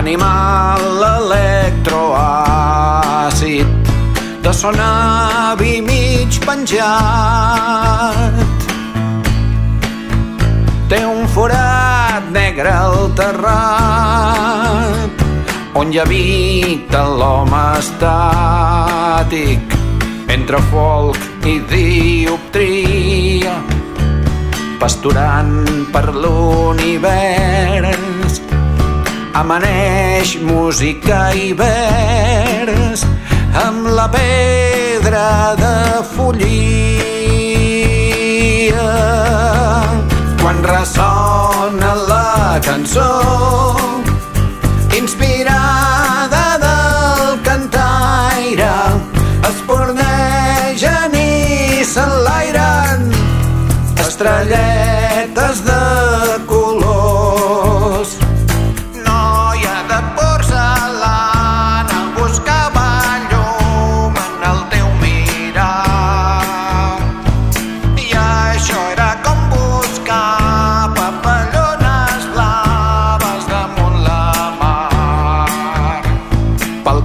Animal electroàcid de son avi mig penjat. Té un forat negre al terrat on hi habita l'home estàtic entre folk i dioptria pasturant per l'univers amaneix música i vers amb la pedra de follia quan ressona la cançó inspirada del cantaire espurnegen i s'enlairen estrelletes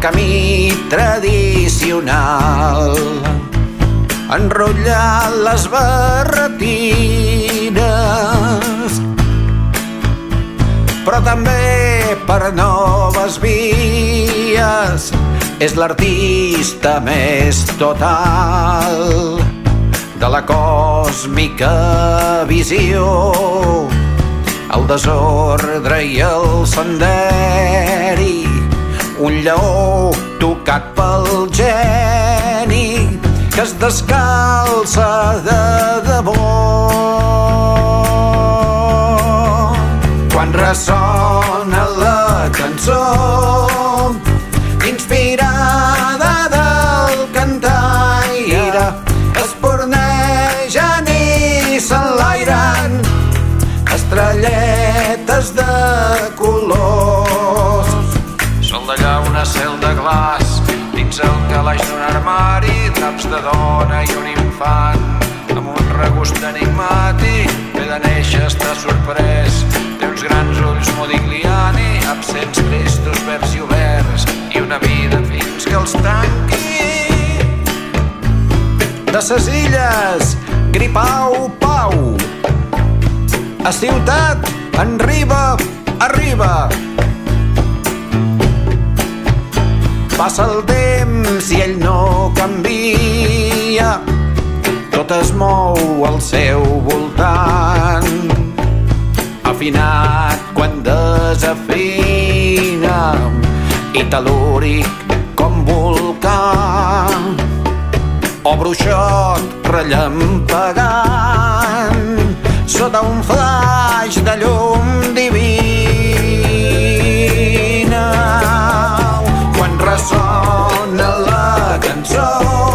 camí tradicional. Enrotllar les barretines però també per noves vies. És l'artista més total de la còsmica visió. El desordre i el senderi un lleó tocat pel geni que es descalça de debò. Quan ressona la cançó inspirada del cantaire espurnegen i s'enlairen estrelletes de una cel de glaç dins el calaix d'un armari draps de dona i un infant. Amb un regust enigmàtic ve de néixer està sorprès. Té uns grans ulls modigliani absents tristos verds i oberts i una vida fins que els tanqui. De ses illes gripau pau. A ciutat en riba arriba Passa el temps i ell no canvia, tot es mou al seu voltant. Afinat quan desafina i telúric com volcà. O bruixot relampegant sota un flaix de llum control.